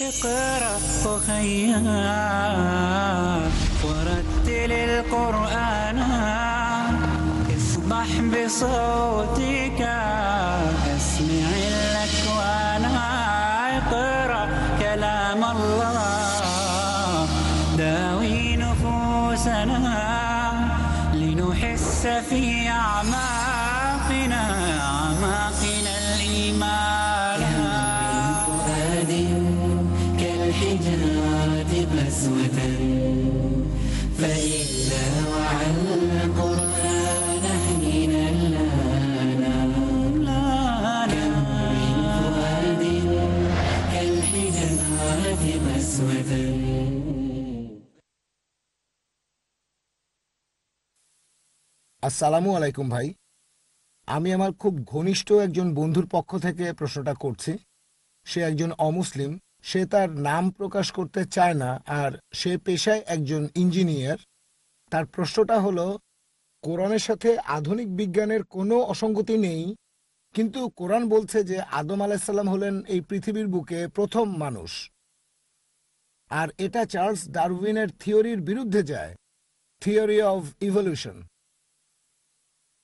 اقرأ أخيا ورتل القرآن. اصبح بصوتك. আসসালামু আলাইকুম ভাই। আমি আমার খুব ঘনিষ্ঠ একজন বন্ধুর পক্ষ থেকে প্রশ্নটা করছি। সে একজন অমুসলিম, সে তার নাম প্রকাশ করতে চায় না আর সে পেশায় একজন ইঞ্জিনিয়ার। তার প্রশ্নটা হলো, কোরআনের সাথে আধুনিক বিজ্ঞানের কোনো অসঙ্গতি নেই, কিন্তু কোরআন বলছে যে আদম আলাহিসাল্লাম হলেন এই পৃথিবীর বুকে প্রথম মানুষ। আর এটা চার্লস ডারউইনের থিওরির বিরুদ্ধে যায়, থিওরি অফ ইভলিউশন।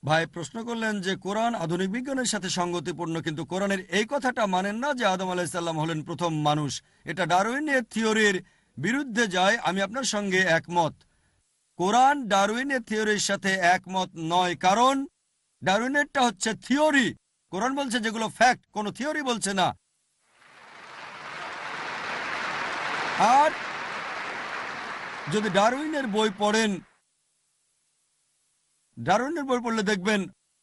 ভাই প্রশ্ন করলেন যে কোরআন আধুনিক বিজ্ঞানের সাথে সঙ্গতিপূর্ণ, কিন্তু কোরআনের এই কথাটা মানেন না যে আদম আলাহিসাল্লাম হলেন প্রথম মানুষ। এটা ডারউইনের থিওরির বিরুদ্ধে যায়, আমি আপনার সঙ্গে একমত। কোরআন ডারউইনের থিওরির সাথে একমত নয়, কারণ ডারউইনেরটা হচ্ছে থিওরি। কোরআন বলছে যেগুলো ফ্যাক্ট, কোনো থিওরি বলছে না। আর যদি ডারউইনের বই পড়েন ডারউইনের বই পড়লে দেখবেন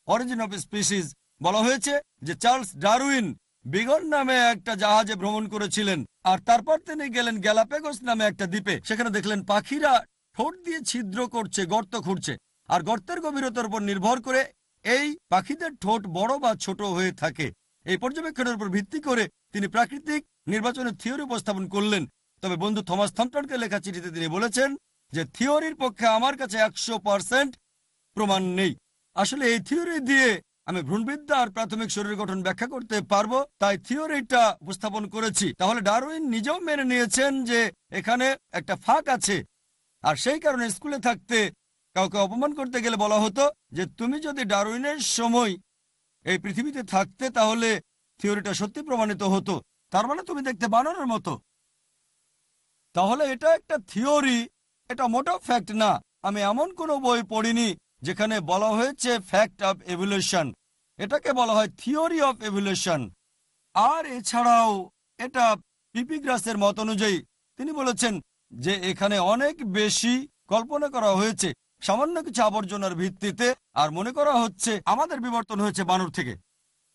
অরিজিন অফ স্পিসিস বলা হয়েছে যে চার্লস ডারউইন বিগন নামে একটা জাহাজে ভ্রমণ করেছিলেন। আর তারপর তিনি গেলেন গ্যালাপেগোস নামে একটা দ্বীপে। সেখানে দেখলেন পাখিরা ঠোঁট দিয়ে ছিদ্র করছে, গর্ত খুঁড়ছে। আর গর্তের গভীরতার উপর নির্ভর করে এই পাখিদের ঠোঁট বড় বা ছোট হয়ে থাকে। এই পর্যবেক্ষণের উপর ভিত্তি করে তিনি প্রাকৃতিক নির্বাচনের থিওরি উপস্থাপন করলেন। তবে বন্ধু থমাস থমটনকে লেখা চিঠিতে তিনি বলেছেন যে থিওরির পক্ষে আমার কাছে একশো পার্সেন্ট প্রমাণ নেই। আসলে এই থিওরি দিয়ে আমি ভ্রূণবিদ্যা আর প্রাথমিক শরীর গঠন ব্যাখ্যা করতে পারব, তাই থিওরিটা উপস্থাপন করেছি। তাহলে ডারউইন নিজেও মেনে নিয়েছেন যে এখানে একটা ফাঁক আছে, আর সেই কারণে স্কুলে থাকতে কাউকে অপমান করতে গেলে বলা হতো যে তুমি যদি ডারউইনের সময় এই পৃথিবীতে থাকতে, তাহলে থিওরিটা সত্যি প্রমাণিত হতো। তার মানে তুমি দেখতে বানানোর মতো। তাহলে এটা একটা থিওরি, এটা মোটো ফ্যাক্ট না। আমি এমন কোনো বই পড়িনি যেখানে বলা হয়েছে ফ্যাক্ট অফ এভলিউশন এটাকে বলা হয় থিওরি অফ এভলিউশন আর এছাড়াও এটা পিপিগ্রাসের মত অনুযায়ী, তিনি বলেছেন যে এখানে অনেক বেশি কল্পনা করা হয়েছে, সামান্য কিছু আবর্জনার ভিত্তিতে, আর মনে করা হচ্ছে আমাদের বিবর্তন হয়েছে বানর থেকে।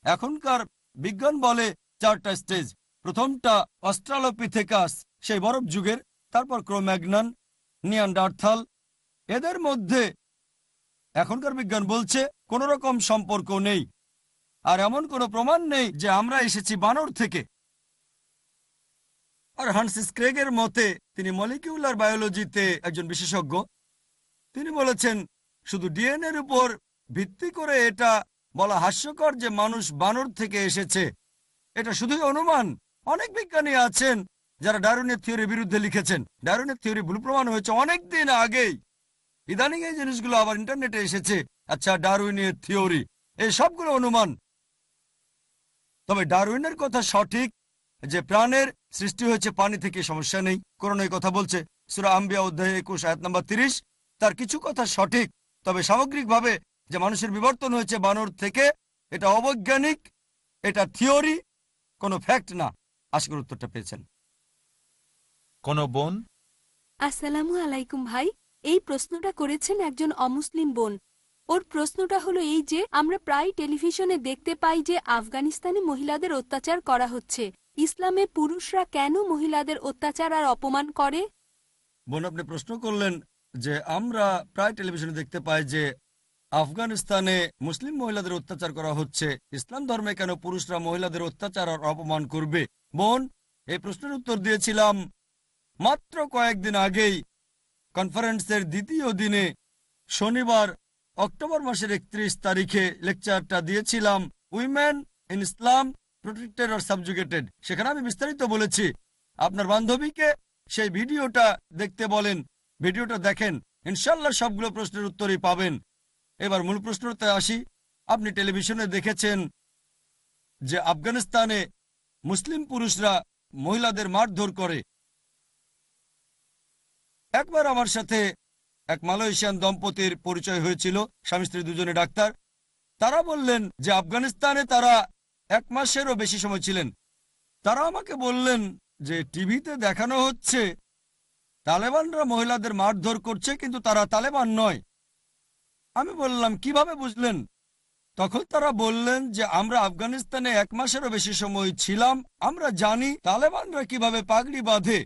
এখনকার বিজ্ঞান বলে চারটা স্টেজ প্রথমটা অস্ট্রালোপিথেকাস, সেই বরফ যুগের, তারপর ক্রোম্যাগনান, নিয়ান্ডার্থাল। এদের মধ্যে এখনকার বিজ্ঞান বলছে কোন রকম সম্পর্ক নেই। আর এমন কোনো প্রমাণ নেই যে আমরা এসেছি বানর থেকে। আর হানসিস ক্রেগের মতে তিনি মলিকিউলার বায়োলজিতে একজন বিশেষজ্ঞ। তিনি বলেছেন, শুধু ডিএনএর উপর ভিত্তি করে এটা বলা হাস্যকর যে মানুষ বানর থেকে এসেছে। এটা শুধুই অনুমান। অনেক বিজ্ঞানী আছেন যারা ডারুনের থিওরির বিরুদ্ধে লিখেছেন। ডারুনের থিওরি ভুল প্রমাণ হয়েছে অনেক দিন আগেই। ইদানিং এই জিনিসগুলো আবার ইন্টারনেটে এসেছে। আচ্ছা ডারউইনের থিওরি। এই সবগুলো অনুমান। তবে ডারউইনের কথা সঠিক যে প্রাণের সৃষ্টি হয়েছে পানি থেকে সমস্যা নেই। করোনা এই কথা বলছে। সুরা আম্বিয়া অধ্যায় একুশ আয়াত নাম্বার তিরিশ। তার কিছু কথা সঠিক। তবে সামগ্রিকভাবে যে মানুষের বিবর্তন হয়েছে বানর থেকে এটা অবৈজ্ঞানিক এটা থিওরি কোনো ফ্যাক্ট না। আশা করি উত্তরটা পেয়েছেন। কোন বোন? আসসালামু আলাইকুম ভাই। এই প্রশ্নটা করেছেন একজন অমুসলিম বোন। ওর প্রশ্নটা হলো এই যে, আমরা প্রায় টেলিভিশনে দেখতে পাই যে আফগানিস্তানে মহিলাদের অত্যাচার করা হচ্ছে। ইসলামে পুরুষরা কেন মহিলাদের অত্যাচার আর অপমান করে? বোন, আপনি প্রশ্ন করলেন যে, আমরা প্রায় টেলিভিশনে দেখতে পাই যে আফগানিস্তানে মুসলিম মহিলাদের অত্যাচার করা হচ্ছে। ইসলাম ধর্মে কেন পুরুষরা মহিলাদের অত্যাচার আর অপমান করবে? বোন, এই প্রশ্নের উত্তর দিয়েছিলাম মাত্র কয়েকদিন আগেই কনফারেন্সের দ্বিতীয় দিনে শনিবার, অক্টোবর মাসের একত্রিশ তারিখে লেকচারটা দিয়েছিলাম উইমেন ইন ইসলাম প্রোটেক্টেড আর সাবজুকেটেড সেখানে আমি বিস্তারিত বলেছি। আপনার বান্ধবীকে সেই ভিডিওটা দেখতে বলেন, ভিডিওটা দেখেন ইনশাল্লাহ সবগুলো প্রশ্নের উত্তরই পাবেন। এবার মূল প্রশ্নতে আসি। আপনি টেলিভিশনে দেখেছেন যে আফগানিস্তানে মুসলিম পুরুষরা মহিলাদের মারধর করে। একবার আমার সাথে এক মালয়েশিয়ান দম্পতির পরিচয় হয়েছিল, স্বামী স্ত্রী দুজনে ডাক্তার। তারা বললেন যে আফগানিস্তানে তারা এক মাসেরও বেশি সময় ছিলেন। তারা আমাকে বললেন যে টিভিতে দেখানো হচ্ছে, তালেবানরা মহিলাদের মারধর করছে, কিন্তু তারা তালেবান নয়। আমি বললাম, কীভাবে বুঝলেন? তখন তারা বললেন যে, আমরা আফগানিস্তানে এক মাসেরও বেশি সময় ছিলাম, আমরা জানি তালেবানরা কীভাবে পাগড়ি বাঁধে।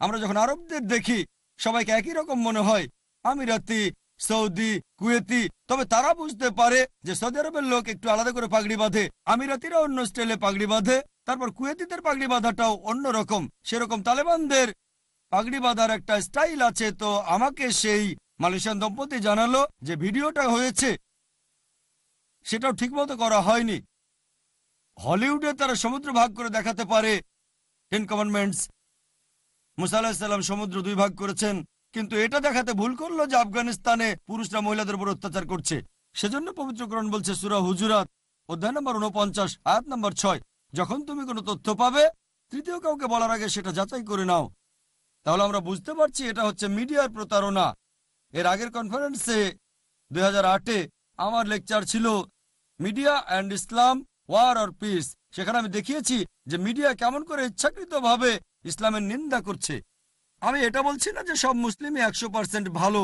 আমরা যখন আরবদের দেখি সবাইকে একই রকম মনে হয়। আমিরাতি, সৌদি, কুয়েতি, তবে তারা বুঝতে পারে যে সৌদি আরবের লোক একটু আলাদা করে পাগড়ি বাঁধে, আমিরাতিরা অন্য স্টাইলে পাগড়ি বাঁধে, তারপর কুয়েতিদের পাগড়ি বাঁধাটাও অন্য রকম। সেরকম তালেবানদের পাগড়ি বাঁধার একটা স্টাইল আছে, তো আমাকে সেই মালয়েশিয়ান দম্পতি জানালো যে ভিডিওটা হয়েছে, সেটাও ঠিকমতো করা হয়নি। হলিউডে তারা সমুদ্র ভাগ করে দেখাতে পারে, টেন কমান্ডমেন্টস মুসা আলাহিসাল্লাম সমুদ্র দুই ভাগ করেছেন, কিন্তু এটা দেখাতে ভুল করল যে আফগানিস্তানে পুরুষরা মহিলাদের উপর অত্যাচার করছে। সেজন্য পবিত্রকরণ বলছে সুরা হুজুরাত, অধ্যায় নম্বর উনপঞ্চাশ আয়াত নম্বর ছয়, যখন তুমি কোনো তথ্য পাবে, তৃতীয় কাউকে বলার আগে সেটা যাচাই করে নাও। তাহলে আমরা বুঝতে পারছি এটা হচ্ছে মিডিয়ার প্রতারণা। এর আগের কনফারেন্সে দুই আমার লেকচার ছিল, media and Islam, war or peace. সেখানে আমি দেখিয়েছি যে মিডিয়া কেমন করে ইচ্ছাকৃতভাবে ইসলামের নিন্দা করছে। আমি এটা বলছি না যে সব মুসলিমই একশো পার্সেন্ট ভালো।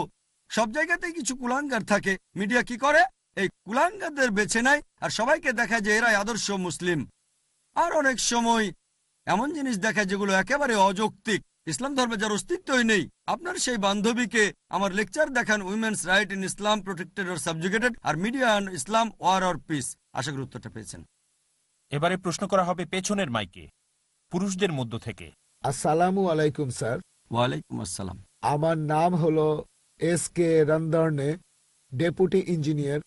সব জায়গাতেই কিছু কুলাঙ্গার থাকে। মিডিয়া কি করে? এই কুলাঙ্গারদের বেছে নেয় আর সবাইকে দেখায় যে এরাই আদর্শ মুসলিম। আর অনেক সময় এমন জিনিস দেখায় যেগুলো একেবারে অযৌক্তিক। ইসলাম ধর্মে যার অস্তিত্বই নেই। আপনার সেই বান্ধবীকে আমার লেকচার দেখান women's right in Islam protected or subjugated R media and Islam war or peace. আশা করি উত্তরটা পেয়েছেন। এবারে প্রশ্ন করা হবে পেছনের মাইকে। পুরুষদের মধ্য থেকে। আসসালামু আলাইকুম স্যার। ওয়ালাইকুম আসসালাম। আমার নাম হলো S K Randarne deputy engineer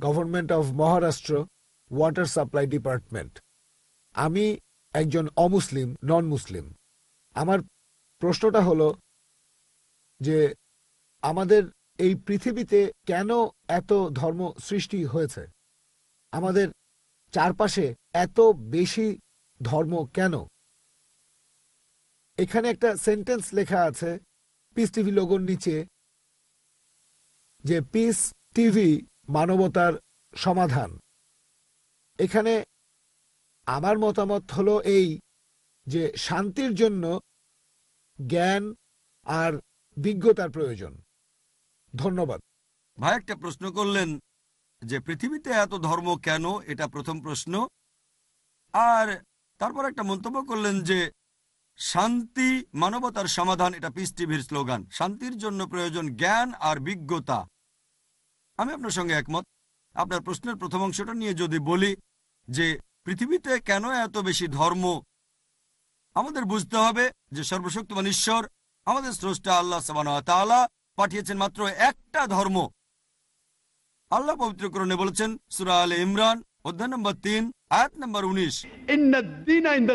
government of Maharashtra water supply department. আমি একজন অমুসলিম নন মুসলিম আমার প্রশ্নটা হলো যে আমাদের এই পৃথিবীতে কেন এত ধর্ম সৃষ্টি হয়েছে? আমাদের চারপাশে এত বেশি ধর্ম কেন? এখানে একটা সেন্টেন্স লেখা আছে পিস টিভি লোগোর নিচে, যে পিস টিভি মানবতার সমাধান। এখানে আমার মতামত হলো এই, যে শান্তির জন্য জ্ঞান আর বিজ্ঞতার প্রয়োজন। ধন্যবাদ। ভাই, একটা প্রশ্ন করলেন যে পৃথিবীতে এত ধর্ম কেন? এটা প্রথম প্রশ্ন। আর তারপর একটা মন্তব্য করলেন যে শান্তি, মানবতার সমাধান, এটা পিস টিভির স্লোগান শান্তির জন্য প্রয়োজন জ্ঞান আর বিজ্ঞতা। আমি আপনার সঙ্গে একমত। আপনার প্রশ্নের প্রথম অংশটা নিয়ে যদি বলি যে, পৃথিবীতে কেন এত বেশি ধর্ম? আমাদের বুঝতে হবে যে, সর্বশক্তিমান ঈশ্বর আমাদের স্রষ্টা আল্লাহ সাবান পাঠিয়েছেন মাত্র একটা ধর্ম। আল্লাহ পবিত্রকরণে বলেছেন, সুরা আল ইমরান, অধ্যায় নম্বর তিন, আয়াত নম্বর উনিশ।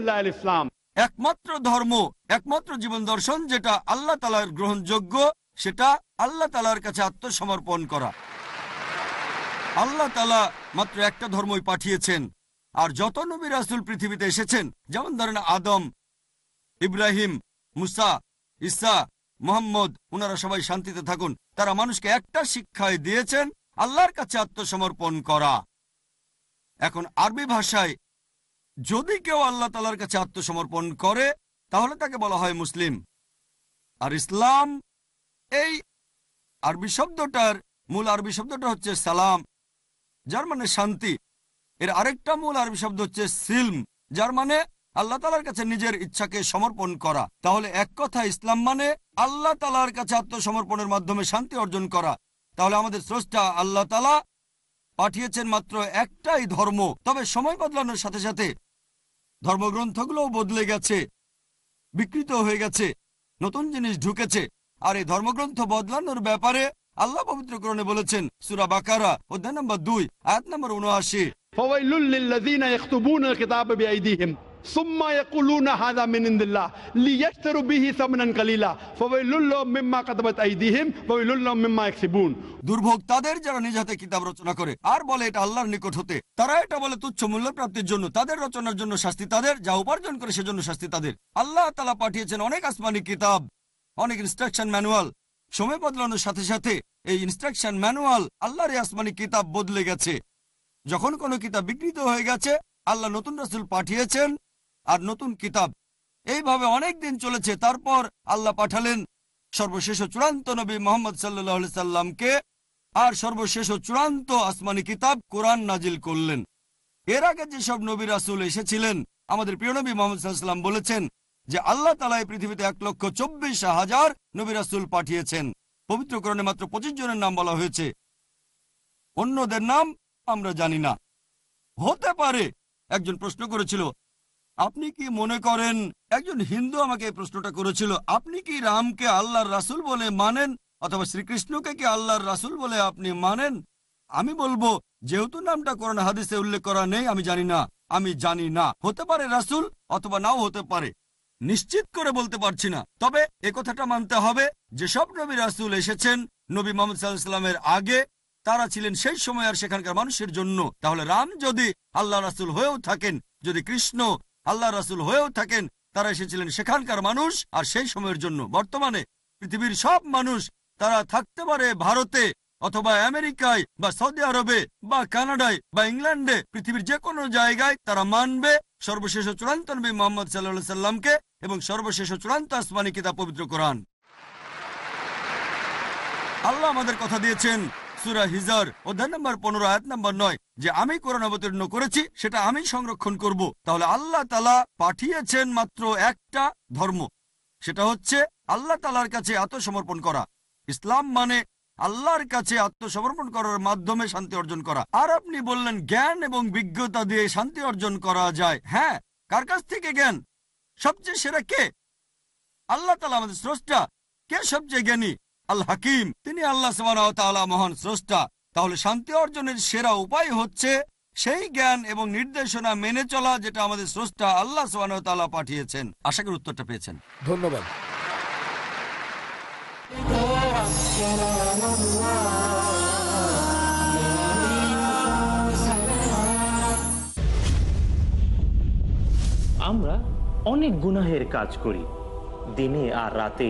al-Islam. একমাত্র ধর্ম, একমাত্র জীবন দর্শন যেটা আল্লাহ তালার গ্রহণযোগ্য, সেটা আল্লাহ তালার কাছে আত্মসমর্পণ করা। আল্লাহ তালা মাত্র একটা ধর্মই পাঠিয়েছেন, আর যত নবী রাসুল পৃথিবীতে এসেছেন, যেমন ধরেন আদম, ইব্রাহিম, মুসা ইসা মোহাম্মদ ওনারা সবাই শান্তিতে থাকুন, তারা মানুষকে একটা শিক্ষায় দিয়েছেন, আল্লাহর কাছে আত্মসমর্পণ করা। এখন আরবি ভাষায় যদি কেউ আল্লাহ তালার কাছে আত্মসমর্পণ করে, তাহলে তাকে বলা হয় মুসলিম। আর ইসলাম, এই আরবি শব্দটার মূল আরবি শব্দটা হচ্ছে সালাম, যার মানে শান্তি। এর আরেকটা মূল আরবি শব্দ হচ্ছে সিলম, যার মানে আল্লাহ তালার কাছে নিজের ইচ্ছাকে সমর্পণ করা। তাহলে এক কথা, ইসলাম মানে আল্লাহ তালার কাছে আত্মসমর্পণের মাধ্যমে শান্তি অর্জন করা। তাহলে আমাদের স্রষ্টা আল্লাহ তালা পাঠিয়েছেন মাত্র একটাই ধর্ম। তবে সময় বদলানোর সাথে সাথে ধর্মগ্রন্থগুলোও বদলে গেছে, বিকৃত হয়ে গেছে, নতুন জিনিস ঢুকেছে। আর এই ধর্মগ্রন্থ বদলানোর ব্যাপারে আল্লাহ পবিত্র পবিত্রকরণে বলেছেন, সুরা বাকারা, অধ্যায় নম্বর দুই, আয়াত নম্বর উনআশি। فويل للذين يكتبون الكتاب بأيديهم ثم يقولون هذا من عند الله ليشتروا به ثمنا قليلا فويل لهم مما كتبت أيديهم وويل لهم مما يكسبون দুর্ভোগ তাদের যারা নিজ হাতে কিতাব রচনা করে আর বলে এটা আল্লাহর নিকট হতে তারা এটা বলে তুচ্ছ মূল্য প্রাপ্তির জন্য তাদের রচনার জন্য শাস্তি তাদের যা উপার্জন করে সেজন্য শাস্তি তাদের আল্লাহ তালা পাঠিয়েছেন অনেক আসমানি কিতাব অনেক ইনস্ট্রাকশন ম্যানুয়াল সময় বদলানোর সাথে সাথে এই ইনস্ট্রাকশন ম্যানুয়াল আল্লাহর এই আসমানি কিতাব বদলে গেছে যখন কোনো কিতাব বিকৃত হয়ে গেছে আল্লাহ নতুন রাসূল পাঠিয়েছেন আর নতুন কিতাব। এইভাবে অনেক দিন চলেছে, তারপর আল্লাহ পাঠালেন সর্বশেষ চূড়ান্ত নবী মোহাম্মদ সাল্লাহ সাল্লামকে আর সর্বশেষ চূড়ান্ত আসমানি কিতাব কোরআন নাজিল করলেন। এর আগে যেসব নবী রাসুল এসেছিলেন, আমাদের প্রিয় নবী মোহাম্মদ সাল্লাম বলেছেন যে আল্লাহ তালা এই পৃথিবীতে এক লক্ষ চব্বিশ হাজার নবী রাসুল পাঠিয়েছেন। পবিত্র কোরআনে মাত্র পঁচিশ জনের নাম বলা হয়েছে। অন্যদের নাম আমরা জানি না। হতে পারে, একজন প্রশ্ন করেছিল আপনি কি মনে করেন, একজন হিন্দু আমাকে এই প্রশ্নটা করেছিল, আপনি কি রামকে আল্লাহর রাসুল বলে মানেন, অথবা শ্রীকৃষ্ণকে কি আল্লাহর রাসুল বলে আপনি মানেন? আমি বলব, যেহেতু নামটা কোরআন হাদিসে উল্লেখ করা নেই, আমি জানি না, আমি জানি না। হতে পারে রাসুল, অথবা নাও হতে পারে। নিশ্চিত করে বলতে পারছি না। তবে এ কথাটা মানতে হবে, যে সব নবী রাসুল এসেছেন, নবী মোহাম্মদ সাল্লাহামের আগে, তারা ছিলেন সেই সময় আর সেখানকার মানুষের জন্য। তাহলে রাম যদি আল্লাহ রাসুল হয়েও থাকেন, যদি কৃষ্ণ আল্লাহ রাসুল হয়েও থাকেন, তারা এসেছিলেন সেখানকার মানুষ, আর সেই সময়ের জন্য বর্তমানে পৃথিবীর সব মানুষ তারা থাকতে পারে ভারতে অথবা আমেরিকায় বা সৌদি আরবে বা কানাডায় বা ইংল্যান্ডে, পৃথিবীর যে কোনো জায়গায় তারা মানবে। সর্বশেষ চূড়ান্ত নবী মোহাম্মদ সাল্লাহ সাল্লামকে এবং সর্বশেষ চূড়ান্ত আসমানি কিতাব পবিত্র কোরআন। আল্লাহ আমাদের কথা দিয়েছেন সুরা হিজার, অধ্যায় নম্বর পনেরো, আয়াত নম্বর নয়, যে আমি কোরআন অবতীর্ণ করেছি, সেটা আমি সংরক্ষণ করব। তাহলে আল্লাহ তালা পাঠিয়েছেন মাত্র একটা ধর্ম। সেটা হচ্ছে আল্লাহ তালার কাছে আত্মসমর্পণ করা। ইসলাম মানে আল্লাহর কাছে আত্মসমর্পণ করার মাধ্যমে শান্তি অর্জন করা। আর আপনি বললেন জ্ঞান এবং বিজ্ঞতা দিয়ে শান্তি অর্জন করা যায়। হ্যাঁ কার কাছ থেকে জ্ঞান? সবচেয়ে সেরা কে? আল্লাহ তালা আমাদের স্রষ্টা। কে সবচেয়ে জ্ঞানী? আল হাকিম তিনি আল্লাহ সুবহানাহু মহান স্রষ্টা। তাহলে শান্তি অর্জনের সেরা উপায় হচ্ছে সেই জ্ঞান এবং নির্দেশনা মেনে চলা যেটা আমাদের স্রষ্টা আল্লাহ সুবহানাহু তাআলা পাঠিয়েছেন। আশা করি উত্তরটা পেয়েছেন। ধন্যবাদ। আমরা অনেক গুনাহের কাজ করি দিনে আর রাতে।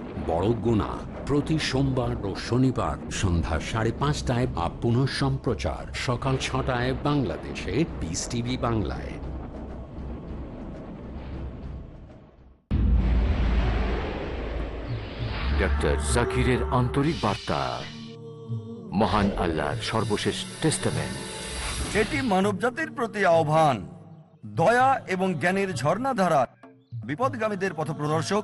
বড় গুণা। প্রতি সোমবার ও শনিবার সন্ধ্যা সাড়ে পাঁচটায় বা পুনঃ সম্প্রচার। সকাল ছটায় বাংলাদেশে পিস টিভি বাংলায়। ডক্টর জাকিরের আন্তরিক বার্তা। মহান আল্লাহর সর্বশেষ টেস্টামেন্ট এটি মানবজাতির প্রতি আহ্বান। দয়া এবং জ্ঞানের ঝর্ণাধারা। বিপদগামীদের পথপ্রদর্শক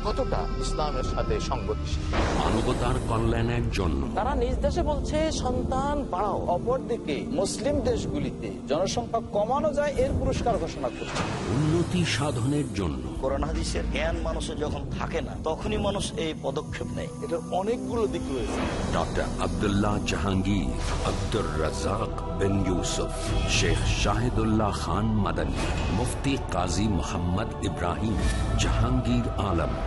কতটা ইসলামের সাথে সংগতিশীল? মানবতার কল্যাণের জন্য। তারা নিজ দেশে বলছে সন্তান বাড়াও অপরদিকে মুসলিম দেশগুলিতে জনসংখ্যা কমানো যায় এর পুরস্কার ঘোষণা করছে। উন্নতি সাধনের জন্য। কোরআন হাদিসের জ্ঞান মানুষের যখন থাকে না তখনই মানুষ এই পদক্ষেপ নেয়। এটার অনেকগুলো দিক রয়েছে। ডক্টর আব্দুল্লাহ জাহাঙ্গীর আব্দুর রাজাক বিন ইউসুফ শেখ শাহিদুল্লাহ খান মাদানী মুফতি কাজী মোহাম্মদ ইব্রাহিম জাহাঙ্গীর আলম।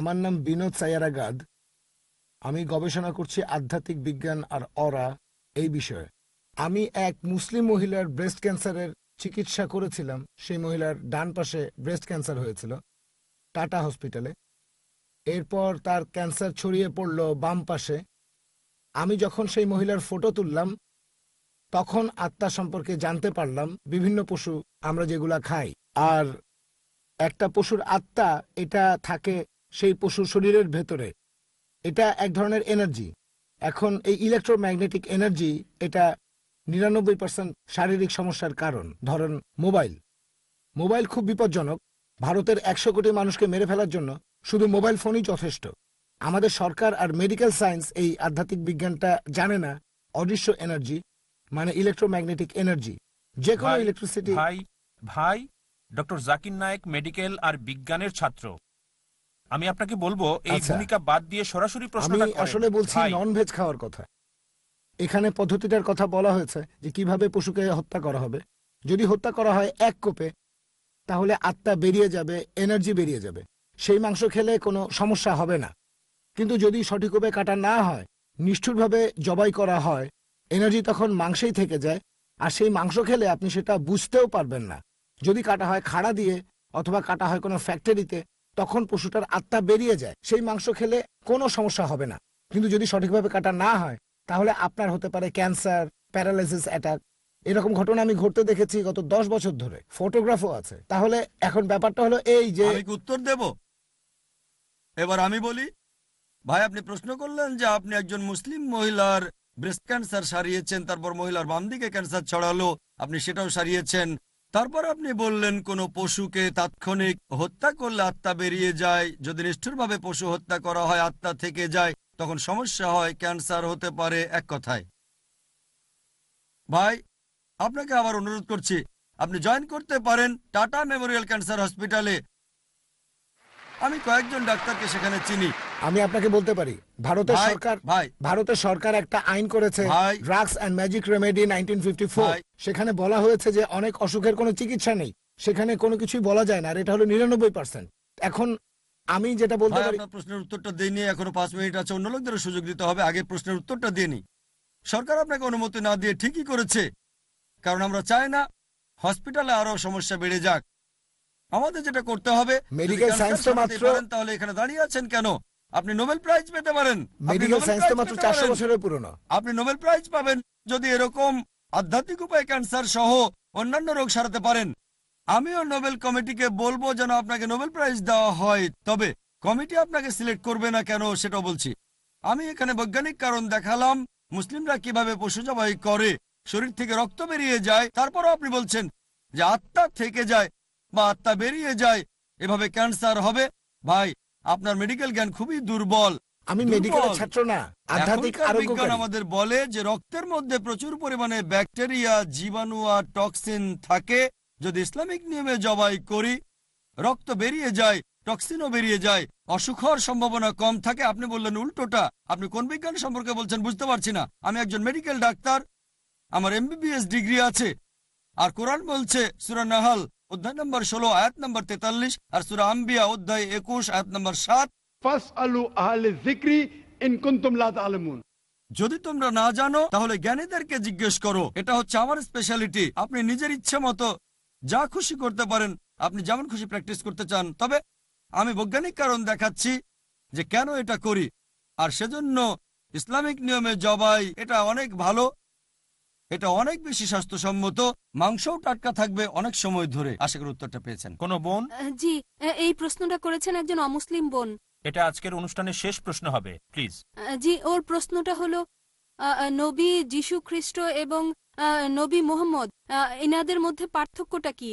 আমার নাম বিনোদ সায়ারাগাদ আমি গবেষণা করছি আধ্যাত্মিক বিজ্ঞান আর অরা এই বিষয়ে। আমি এক মুসলিম মহিলার ব্রেস্ট ক্যান্সারের চিকিৎসা করেছিলাম। সেই মহিলার ডান পাশে ব্রেস্ট ক্যান্সার হয়েছিল, টাটা হসপিটালে। এরপর তার ক্যান্সার ছড়িয়ে পড়ল বাম পাশে। আমি যখন সেই মহিলার ফটো তুললাম, তখন আত্মা সম্পর্কে জানতে পারলাম, বিভিন্ন পশু আমরা যেগুলা খাই। আর একটা পশুর আত্মা, এটা থাকে সেই পশুর শরীরের ভেতরে। এটা এক ধরনের এনার্জি এখন এই ইলেকট্রোম্যাগনেটিক এনার্জি এটা নিরানব্বই পার্সেন্ট শারীরিক সমস্যার কারণ। ধরেন মোবাইল। মোবাইল খুব বিপজ্জনক। ভারতের একশো কোটি মানুষকে মেরে ফেলার জন্য শুধু মোবাইল ফোনই যথেষ্ট। আমাদের সরকার আর মেডিকেল সায়েন্স এই আধ্যাত্মিক বিজ্ঞানটা জানে না। অদৃশ্য এনার্জি মানে ইলেকট্রোম্যাগনেটিক এনার্জি যে কোনো ইলেকট্রিসিটি ভাই ভাই ডক্টর জাকির নায়েক মেডিকেল আর বিজ্ঞানের ছাত্র। আমি আপনাকে বলব এই আচ্ছা। ভূমিকা বাদ দিয়ে সরাসরি প্রশ্নটা আসলে বলছি ভাই, নন ভেজ খাওয়ার কথা। এখানে পদ্ধতিটার কথা বলা হয়েছে যে কীভাবে পশুকে হত্যা করা হবে। যদি হত্যা করা হয় এক কোপে তাহলে আত্মা বেরিয়ে যাবে এনার্জি বেরিয়ে যাবে। সেই মাংস খেলে কোনো সমস্যা হবে না। কিন্তু যদি সঠিক কোপে কাটা না হয় নিষ্ঠুরভাবে জবাই করা হয় এনার্জি তখন মাংসেই থেকে যায়। আর সেই মাংস খেলে আপনি সেটা বুঝতেও পারবেন না। যদি কাটা হয় খাড়া দিয়ে অথবা কাটা হয় কোনো ফ্যাক্টরিতে তখন পশুটার আত্মা বেরিয়ে যায়। সেই মাংস খেলে কোনো সমস্যা হবে না। কিন্তু যদি সঠিকভাবে কাটা না হয়, তাহলে আপনার হতে পারে ক্যান্সার, প্যারালাইসিস অ্যাটাক। এরকম ঘটনা আমি ঘটতে দেখেছি গত দশ বছর ধরে। ফটোগ্রাফও আছে। তাহলে এখন ব্যাপারটা হলো এই যে উত্তর দেব? এবার আমি বলি, ভাই, আপনি প্রশ্ন করলেন যে আপনি একজন মুসলিম মহিলার ব্রেস্ট ক্যান্সার সারিয়েছেন, তারপর মহিলার বাম দিকে ক্যান্সার ছড়ালো, আপনি সেটাও সারিয়েছেন। তারপর আপনি বললেন, কোন পশুকে তাৎক্ষণিক হত্যা করলে আত্মা বেরিয়ে যায়। যদি নিষ্ঠুরভাবে পশু হত্যা করা হয়, আত্মা থেকে যায়, তখন সমস্যা হয়, ক্যান্সার হতে পারে, এক কথায়। ভাই, আপনাকে আবার অনুরোধ করছি, আপনি জয়েন করতে পারেন টাটা মেমোরিয়াল ক্যান্সার হসপিটালে। আমি কয়েকজন ডাক্তারকে সেখানে চিনি আমি আপনাকে বলতে পারি ভারতের সরকার ভাই। ভারতের সরকার একটা আইন করেছে। Drugs and magic remedy nineteen ভাই। সেখানে বলা হয়েছে যে অনেক অসুখের কোনো চিকিৎসা নেই সেখানে কোনো কিছুই বলা যায় না আর এটা হলো নিরানব্বই পার্সেন্ট এখন আমি যেটা বলতে পারি আপনার প্রশ্নের উত্তরটা দিইনি এখনও পাঁচ মিনিট আছে অন্য লোকদের সুযোগ দিতে হবে আগে প্রশ্নের উত্তরটা দিয়ে নি সরকার আপনাকে অনুমতি না দিয়ে ঠিকই করেছে কারণ আমরা চাই না হসপিটালে আরও সমস্যা বেড়ে যাক আমাদের যেটা করতে হবে ক্যান্সার science তো মাত্র- তাহলে এখানে দাঁড়িয়ে আছেন কেন? আপনি নোবেল প্রাইজ পেতে পারেন। মেডিকেল সায়েন্স তো মাত্র পেতে চারশো পারেন। বছরের পুরনো। আপনি নোবেল প্রাইজ পাবেন যদি এরকম আধ্যাত্মিক উপায়ে ক্যান্সার সহ অন্যান্য রোগ সারাতে পারেন। আমিও নোবেল কমিটিকে বলব যেন আপনাকে নোবেল প্রাইজ দেওয়া হয়। তবে কমিটি আপনাকে সিলেক্ট করবে না কেন সেটা বলছি। আমি এখানে বৈজ্ঞানিক কারণ দেখালাম মুসলিমরা কীভাবে পশু জবাই করে শরীর থেকে রক্ত বেরিয়ে যায় তারপরও আপনি বলছেন যে আত্মা থেকে যায়। বা আত্মা বেরিয়ে যায় এভাবে ক্যান্সার হবে। ভাই আপনার মেডিকেল জ্ঞান খুবই দুর্বল। আমি। মেডিকেলের ছাত্র না আধ্যাত্মিক বিজ্ঞান আমাদের বলে যে রক্তের মধ্যে প্রচুর পরিমাণে ব্যাকটেরিয়া জীবাণু আর টক্সিন থাকে। যদি ইসলামিক নিয়মে জবাই করি রক্ত বেরিয়ে যায় টক্সিনও বেরিয়ে যায় অসুখ হওয়ার সম্ভাবনা কম থাকে। আপনি বললেন উল্টোটা। আপনি কোন বিজ্ঞান সম্পর্কে বলছেন বুঝতে পারছি না। আমি একজন মেডিকেল ডাক্তার। আমার এমবিবিএস ডিগ্রি আছে। আর কোরআন বলছে সুরা নাহাল অধ্যায় নম্বর ষোলো আয়াত নম্বর তেতাল্লিশ আর সুরা আম্বিয়া অধ্যায় একুশ আয়াত নম্বর সাত। যদি তোমরা না জানো তাহলে জ্ঞানীদেরকে জিজ্ঞেস করো এটা হচ্ছে আমার স্পেশালিটি আপনি নিজের ইচ্ছে মতো যা খুশি করতে পারেন আপনি যেমন খুশি প্র্যাকটিস করতে চান। তবে আমি বৈজ্ঞানিক কারণ দেখাচ্ছি যে কেন এটা করি আর সেজন্য ইসলামিক নিয়মে জবাই এটা অনেক ভালো। এটা অনেক বেশি স্বাস্থ্যসম্মত। মাংসও টাটকা থাকবে অনেক সময় ধরে। আশা করি উত্তরটা পেয়েছেন। কোনো বোন? জি এই প্রশ্নটা করেছেন একজন অমুসলিম বোন। এটা আজকের অনুষ্ঠানের শেষ প্রশ্ন হবে প্লিজ। জি ওর প্রশ্নটা হলো নবী যিশু খ্রিস্ট এবং আহ, নবী মোহাম্মদ আহ, এনাদের মধ্যে পার্থক্যটা কি?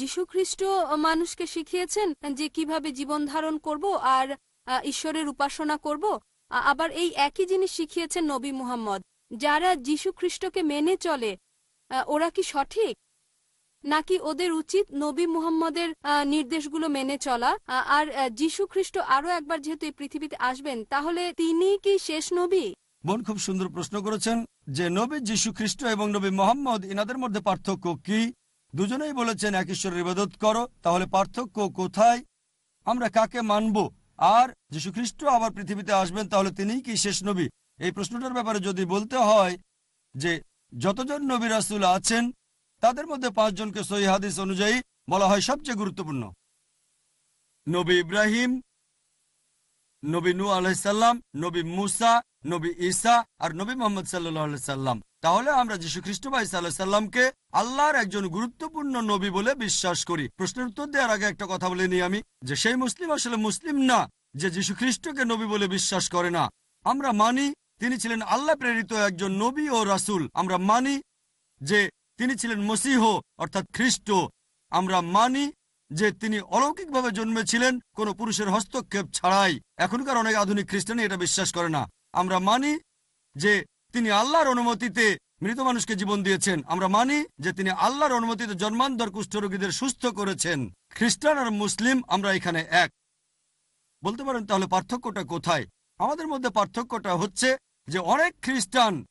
যিশু খ্রিস্ট মানুষকে শিখিয়েছেন যে কীভাবে জীবন ধারণ করব আর আহ, ঈশ্বরের উপাসনা করব। আবার এই একই জিনিস শিখিয়েছেন নবী মুহাম্মদ। যারা যিশু খ্রিস্টকে মেনে চলে ওরা কি সঠিক? নাকি ওদের উচিত নবী মুহাম্মদের নির্দেশগুলো মেনে চলা? আর যিশু খ্রিস্ট আরও একবার যেহেতু এই পৃথিবীতে আসবেন, তাহলে তিনি কি শেষ নবী? বোন, খুব সুন্দর প্রশ্ন করেছেন যে নবী যীশু খ্রিস্ট এবং নবী মোহাম্মদ ইনাদের মধ্যে পার্থক্য কি? দুজনেই বলেছেন এক ঈশ্বরের ইবাদত করো, তাহলে পার্থক্য কোথায়? আমরা কাকে মানব? আর যীশু খ্রিস্ট আবার পৃথিবীতে আসবেন, তাহলে তিনিই কি শেষ নবী? এই প্রশ্নটার ব্যাপারে যদি বলতে হয় যে যতজন নবী রাসুল আছেন, তাদের মধ্যে পাঁচজনকে সহি হাদিস অনুযায়ী বলা হয় সবচেয়ে গুরুত্বপূর্ণ। নবী ইব্রাহিম, নবী নু আলাইসাল্লাম নবী মুসা, নবী ঈসা আর নবী মোহাম্মদ সাল্লাহ সাল্লাম। তাহলে আমরা যীশু খ্রিস্ট ভাই সাল্লাহ সাল্লামকে আল্লাহর একজন গুরুত্বপূর্ণ নবী বলে বিশ্বাস করি। প্রশ্নের উত্তর দেওয়ার আগে একটা কথা বলে নিই আমি, যে সেই মুসলিম আসলে মুসলিম না, যে যীশু খ্রিস্টকে নবী বলে বিশ্বাস করে না। আমরা মানি তিনি ছিলেন আল্লাহ প্রেরিত একজন নবী ও রাসূল। আমরা মানি যে তিনি ছিলেন মসিহ, অর্থাৎ খ্রিস্ট। আমরা মানি যে তিনি অলৌকিকভাবে জন্মেছিলেন, কোনো পুরুষের হস্তক্ষেপ ছাড়াই। এখনকার অনেক আধুনিক খ্রিস্টানই এটা বিশ্বাস করে না। আমরা মানি যে তিনি আল্লাহর অনুমতিতে মৃত মানুষকে জীবন দিয়েছেন। আমরা মানি যে তিনি আল্লাহর অনুমতিতে জন্মান্তর কুষ্ঠরোগীদের সুস্থ করেছেন। খ্রিস্টান আর মুসলিম আমরা এখানে এক। বলতে পারেন তাহলে পার্থক্যটা কোথায়? আমাদের মধ্যে পার্থক্যটা হচ্ছে যে অনেক খ্রিস্টান,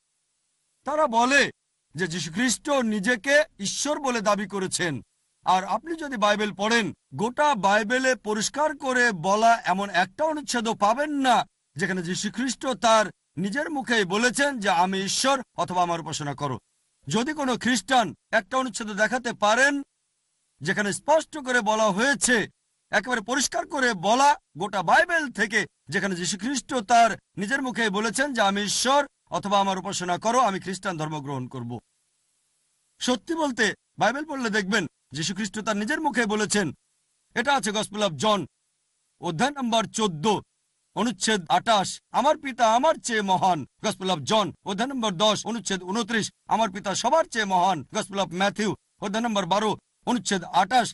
তারা বলে যে যীশুখ্রিস্ট নিজেকে ঈশ্বর বলে দাবি করেছেন। আর আপনি যদি বাইবেল পড়েন, গোটা বাইবেলে পরিষ্কার করে বলা এমন একটা অনুচ্ছেদও পাবেন না, যেখানে যীশুখ্রিস্ট তার নিজের মুখেই বলেছেন যে আমি ঈশ্বর অথবা আমার উপাসনা করো। যদি কোনো খ্রিস্টান একটা অনুচ্ছেদ দেখাতে পারেন, যেখানে স্পষ্ট করে বলা হয়েছে একেবারে পরিষ্কার করে বলা গোটা বাইবেল থেকে, যেখানে যীশুখ্রিস্ট তার নিজের মুখে বলেছেন যে, আমি ঈশ্বর, অথবা আমার উপাসনা করো, আমি খ্রিস্টান ধর্ম গ্রহণ করব। সত্যি বলতে, বাইবেল পড়লে দেখবেন যীশুখ্রিস্ট তার নিজের মুখে বলেছেন। এটা আছে গসপেল অফ জন, অধ্যায় নম্বর চোদ্দ, অনুচ্ছেদ আটাশ আমার পিতা আমার চেয়ে মহান। গসপেল অফ জন, অধ্যায় নম্বর দশ, অনুচ্ছেদ উনত্রিশ আমার পিতা সবার চেয়ে মহান। গসপেল অফ ম্যাথিউ, অধ্যায় নম্বর বারো, অনুচ্ছেদ আটাশ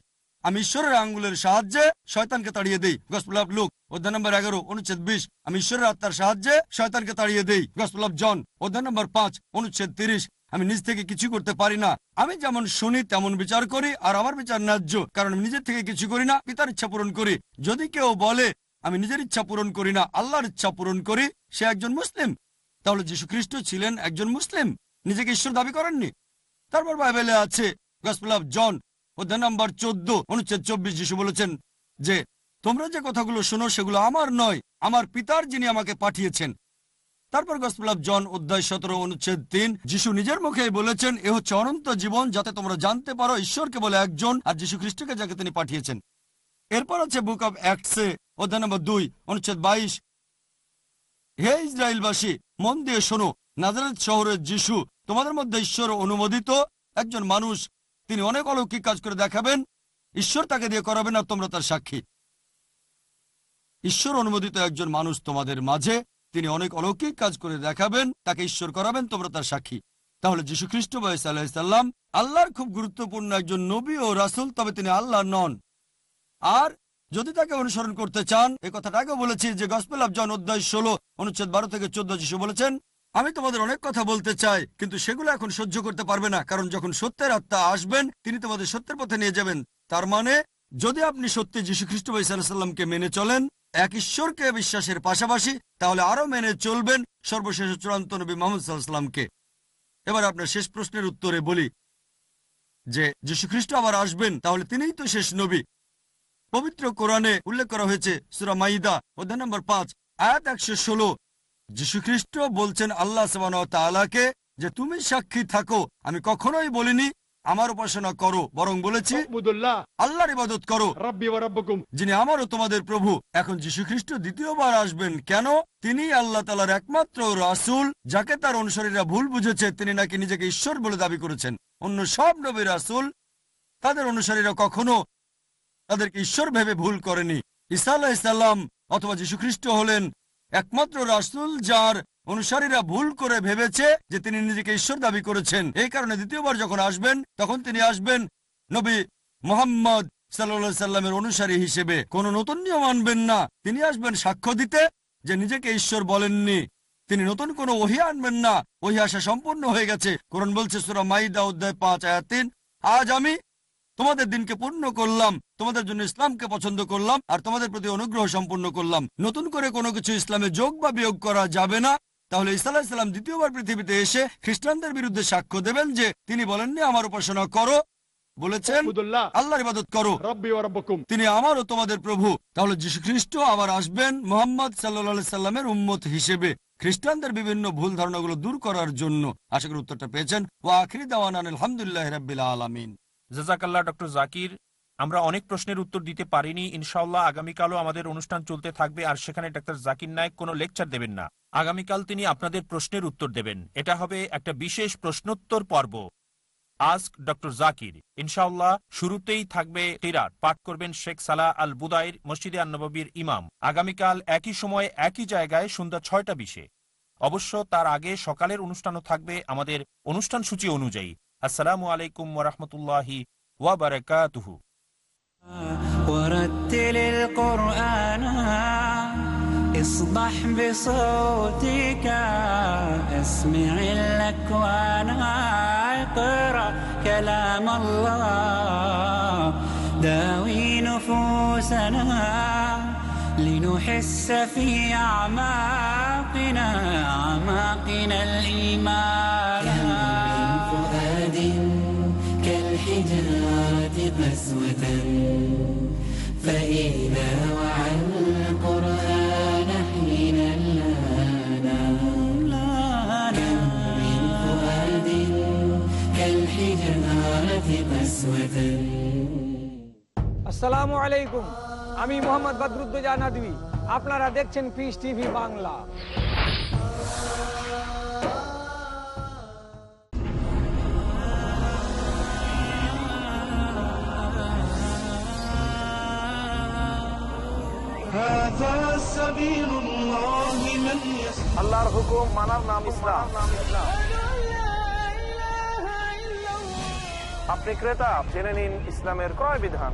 আমি ঈশ্বরের আঙ্গুলের সাহায্যে শয়তানকে তাড়িয়ে দেই। গসপেল অফ লুক অধ্যায় নম্বর এগারো, অনুচ্ছেদ বিশ। আমি ঈশ্বরের আত্মার সাহায্যে শয়তানকে তাড়িয়ে দেই। গসপেল অফ জন অধ্যায় নম্বর পাঁচ, অনুচ্ছেদ তিরিশ। আমি নিজ থেকে কিছু করতে পারি না। আমি যেমন শুনি, তেমন বিচার করি, আর আমার বিচার ন্যায্য, কারণ নিজের থেকে কিছু করি না, পিতার ইচ্ছা পূরণ করি। যদি কেউ বলে, আমি নিজের ইচ্ছা পূরণ করি না, আল্লাহর ইচ্ছা পূরণ করি, সে একজন মুসলিম। তাহলে যীশু খ্রিস্ট ছিলেন একজন মুসলিম। নিজেকে ঈশ্বর দাবি করেননি। তারপর বাইবেলে আছে গসপেল অফ জন অধ্যায় নম্বর চোদ্দ, অনুচ্ছেদ চব্বিশ যিশু বলেছেন যে, তোমরা যে কথাগুলো শোনো সেগুলো আমার নয়, আমার পিতার যিনি আমাকে পাঠিয়েছেন। তারপর জন অধ্যায় সতেরো, অনুচ্ছেদ তিন, যিশু নিজের মুখেই বলেছেন, এ হচ্ছে অনন্ত জীবন যাতে তোমরা জানতে পারো ঈশ্বরকে বলে একজন আর যিশু খ্রিস্টকে যাকে তিনি পাঠিয়েছেন। এরপর আছে বুক অব অ্যাক্টসে অধ্যায় নম্বর দুই, অনুচ্ছেদ বাইশ, হে ইসরায়েলবাসী, মন দিয়ে শোনো, নাজারেত শহরের যিশু তোমাদের মধ্যে ঈশ্বর অনুমোদিত, একজন মানুষ তিনি অনেক অলৌকিক কাজ করে দেখাবেন। ঈশ্বর তাকে দিয়ে করাবেন আর তোমরা তার সাক্ষী। ঈশ্বর অনুমোদিত একজন মানুষ তোমাদের মাঝে, তিনি অনেক অলৌকিক কাজ করে দেখাবেন, তাকে ঈশ্বর করাবেন, তোমরা তার সাক্ষী। তাহলে যীশু খ্রিস্ট সাল্লাম আল্লাহর খুব গুরুত্বপূর্ণ একজন নবী ও রাসুল, তবে তিনি আল্লাহ নন। আর যদি তাকে অনুসরণ করতে চান, এ কথাটা আগে বলেছি যে গসপেল অফ জন অধ্যায় ষোলো, অনুচ্ছেদ বারো থেকে চোদ্দ যিশু বলেছেন আমি তোমাদের অনেক কথা বলতে চাই, কিন্তু সেগুলো এখন সহ্য করতে পারবে না, কারণ যখন সত্যের আত্মা আসবেন, তিনি তোমাদের সত্যের পথে নিয়ে যাবেন। তার মানে যদি আপনি সত্যি যীশু খ্রিস্ট সাল্লামকে মেনে চলেন, এক ঈশ্বরকে বিশ্বাসের পাশাপাশি, তাহলে আরও মেনে চলবেন সর্বশেষ চূড়ান্ত নবী মোহাম্মদ সাল্লামকে এবার আপনার শেষ প্রশ্নের উত্তরে বলি যে যীশু খ্রিস্ট আবার আসবেন, তাহলে তিনিই তো শেষ নবী। পবিত্র কোরআনে উল্লেখ করা হয়েছে, সুরা মাইদা, অধ্যায় নম্বর পাঁচ, আয়াত একশো ষোলো যীশুখ্রিস্ট বলছেন আল্লাহ তাআলাকে যে তুমি সাক্ষী থাকো। আমি কখনোই বলিনি আমার উপাসনা করো বরং বলেছি আল্লাহর ইবাদত করো। যিনি আমারও তোমাদের প্রভু এখন যীশুখ্রিস্ট দ্বিতীয়বার আসবেন কেন? তিনি আল্লাহ তালার একমাত্র রাসূল যাকে তার অনুসারীরা ভুল বুঝেছে তিনি নাকি নিজেকে ঈশ্বর বলে দাবি করেছেন। অন্য সব নবী রাসূল তাদের অনুসারীরা কখনো তাদেরকে ঈশ্বর ভেবে ভুল করেনি। ঈসা আলাহিসাল্লাম অথবা যীশুখ্রিস্ট হলেন একমাত্র রাসূল যার অনুসারীরা ভুল করে ভেবেছে যে তিনি নিজেকে ঈশ্বর দাবি করেছেন। এই কারণে দ্বিতীয়বার যখন আসবেন, তখন তিনি আসবেন নবী মোহাম্মদ সাল্লা সাল্লামের অনুসারী হিসেবে। কোন নতুন নিয়ম আনবেন না। তিনি আসবেন সাক্ষ্য দিতে যে নিজেকে ঈশ্বর বলেননি। তিনি নতুন কোনো ওহি আনবেন না। ওহি আসা সম্পূর্ণ হয়ে গেছে। কোরআন বলছে, সুরা মাইদা অধ্যায় পাঁচ, আয়াত তিন, আজ আমি তোমাদের দিনকে পূর্ণ করলাম তোমাদের জন্য ইসলামকে পছন্দ করলাম আর তোমাদের প্রতি অনুগ্রহ সম্পূর্ণ করলাম। নতুন করে কোনো কিছু ইসলামে যোগ বা বিয়োগ করা যাবে না। তাহলে ইসা ইসলাম দ্বিতীয়বার পৃথিবীতে এসে খ্রিস্টানদের বিরুদ্ধে সাক্ষ্য দেবেন যে তিনি বলেননি আমার উপাসনা করো। বলেছেন আল্লাহর ইবাদত করো। তিনি আমারও তোমাদের প্রভু। তাহলে যীশু খ্রিস্ট আবার আসবেন মোহাম্মদ সাল্লা সাল্লামের উম্মত হিসেবে খ্রিস্টানদের বিভিন্ন ভুল ধারণাগুলো দূর করার জন্য। আশা করি উত্তরটা পেয়েছেন। ও আখরি দাওয়ান আলহামদুলিল্লাহ রাব্বিল আলামিন। জাজাকাল্লাহ, ডক্টর জাকির, আমরা অনেক প্রশ্নের উত্তর দিতে পারিনি। ইনশাল্লাহ আগামীকালও আমাদের অনুষ্ঠান চলতে থাকবে আর সেখানে ডক্টর জাকির নায়ক কোনো লেকচার দেবেন না। আগামীকাল তিনি আপনাদের প্রশ্নের উত্তর দেবেন। এটা হবে একটা বিশেষ প্রশ্নোত্তর পর্ব। আস্ক ডক্টর জাকির, ইনশাআল্লাহ শুরুতেই থাকবে তিরাত পাঠ করবেন শেখ সালাহ আল বুদাইর মসজিদে আন্নবীর ইমাম। আগামীকাল একই সময়ে একই জায়গায় সন্ধ্যা ছয়টা বিশে। অবশ্য তার আগে সকালের অনুষ্ঠানও থাকবে। আমাদের অনুষ্ঠান সূচি অনুযায়ী السلام عليكم ورحمة الله وبركاته. ورتل القرآن اصبح بصوتك اسمع الأكوان اقرأ كلام الله. داوي نفوسنا لنحس في أعماقنا أعماقنا الإيمان. আসসালামু আলাইকুম। আমি মোহাম্মদ বদরুদ্দোজা নদী আপনারা দেখছেন পিস টিভি বাংলা। আল্লাহর হুকুম মানার নাম ইসলাম। আপনি ক্রেতা জেনে নিন ইসলামের ক্রয় বিধান।